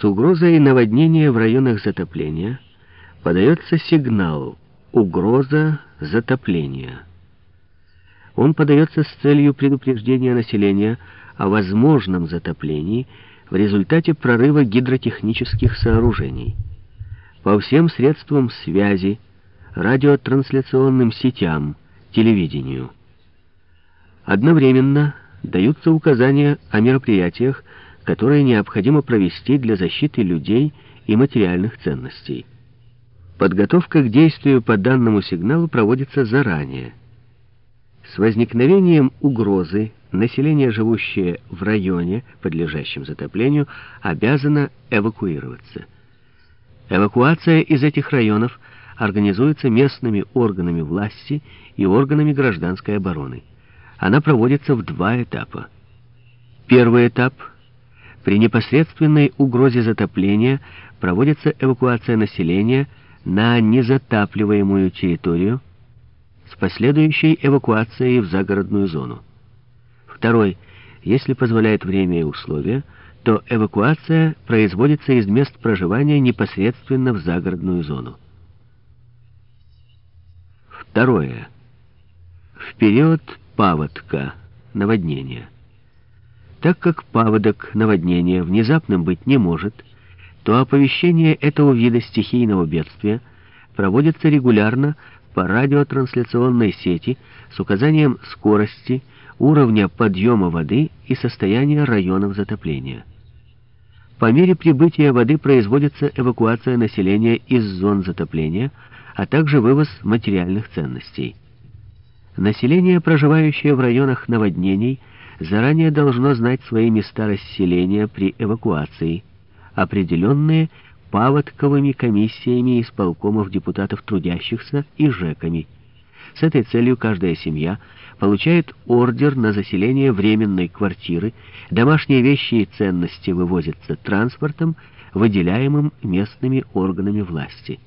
С угрозой наводнения в районах затопления подается сигнал «Угроза затопления». Он подается с целью предупреждения населения о возможном затоплении в результате прорыва гидротехнических сооружений. По всем средствам связи, радиотрансляционным сетям, телевидению. Одновременно даются указания о мероприятиях, которые необходимо провести для защиты людей и материальных ценностей. Подготовка к действию по данному сигналу проводится заранее. С возникновением угрозы население, живущее в районе, подлежащем затоплению, обязано эвакуироваться. Эвакуация из этих районов организуется местными органами власти и органами гражданской обороны. Она проводится в два этапа. Первый этап — при непосредственной угрозе затопления проводится эвакуация населения на незатапливаемую территорию с последующей эвакуацией в загородную зону. Второй. Если позволяет время и условия, то эвакуация производится из мест проживания непосредственно в загородную зону. Второе. В период паводка, наводнения. Так как паводок, наводнения внезапным быть не может, то оповещение этого вида стихийного бедствия проводится регулярно по радиотрансляционной сети с указанием скорости, уровня подъема воды и состояния районов затопления. По мере прибытия воды производится эвакуация населения из зон затопления, а также вывоз материальных ценностей. Население, проживающее в районах наводнений, заранее должно знать свои места расселения при эвакуации, определенные паводковыми комиссиями исполкомов депутатов трудящихся и ЖЭКами. С этой целью каждая семья получает ордер на заселение временной квартиры, домашние вещи и ценности вывозятся транспортом, выделяемым местными органами власти.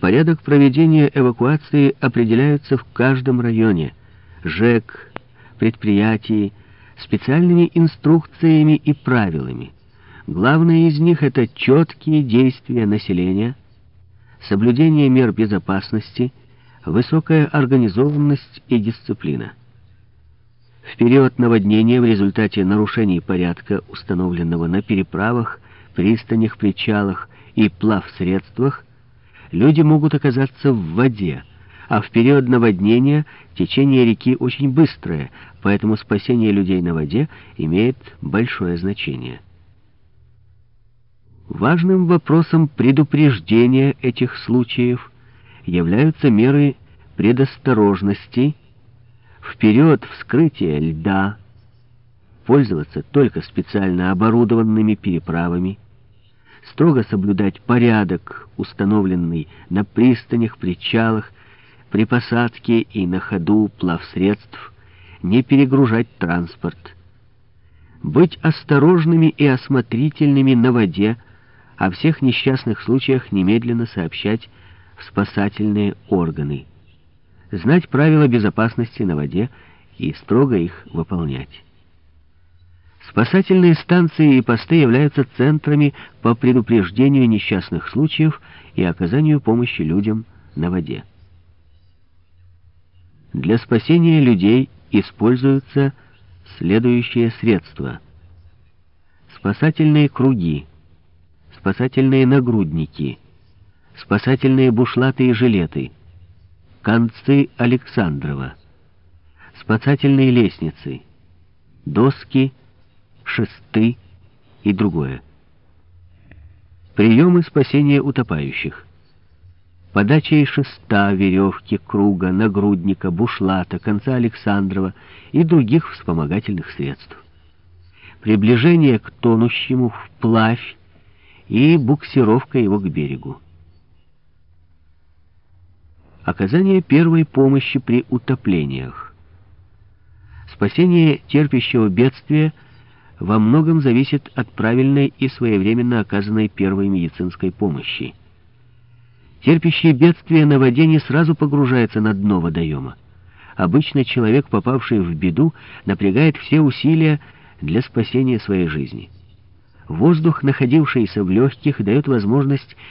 Порядок проведения эвакуации определяется в каждом районе. ЖЭК, предприятии, специальными инструкциями и правилами. Главное из них — это четкие действия населения, соблюдение мер безопасности, высокая организованность и дисциплина. В период наводнения в результате нарушений порядка, установленного на переправах, пристанях, причалах и плавсредствах, люди могут оказаться в воде, а в период наводнения течение реки очень быстрое, поэтому спасение людей на воде имеет большое значение. Важным вопросом предупреждения этих случаев являются меры предосторожности в период вскрытия льда, пользоваться только специально оборудованными переправами, строго соблюдать порядок, установленный на пристанях, причалах при посадке и на ходу плавсредств, не перегружать транспорт, быть осторожными и осмотрительными на воде, о всех несчастных случаях немедленно сообщать в спасательные органы, знать правила безопасности на воде и строго их выполнять. Спасательные станции и посты являются центрами по предупреждению несчастных случаев и оказанию помощи людям на воде. Для спасения людей используются следующие средства. Спасательные круги, спасательные нагрудники, спасательные бушлаты и жилеты, концы Александрова, спасательные лестницы, доски, шесты и другое. Приемы спасения утопающих подачей шеста, веревки, круга, нагрудника, бушлата, конца Александрова и других вспомогательных средств. Приближение к тонущему вплавь и буксировка его к берегу. Оказание первой помощи при утоплениях. Спасение терпящего бедствия во многом зависит от правильной и своевременно оказанной первой медицинской помощи. Терпящий бедствие на воде не сразу погружается на дно водоема. Обычно человек, попавший в беду, напрягает все усилия для спасения своей жизни. Воздух, находившийся в легких, дает возможность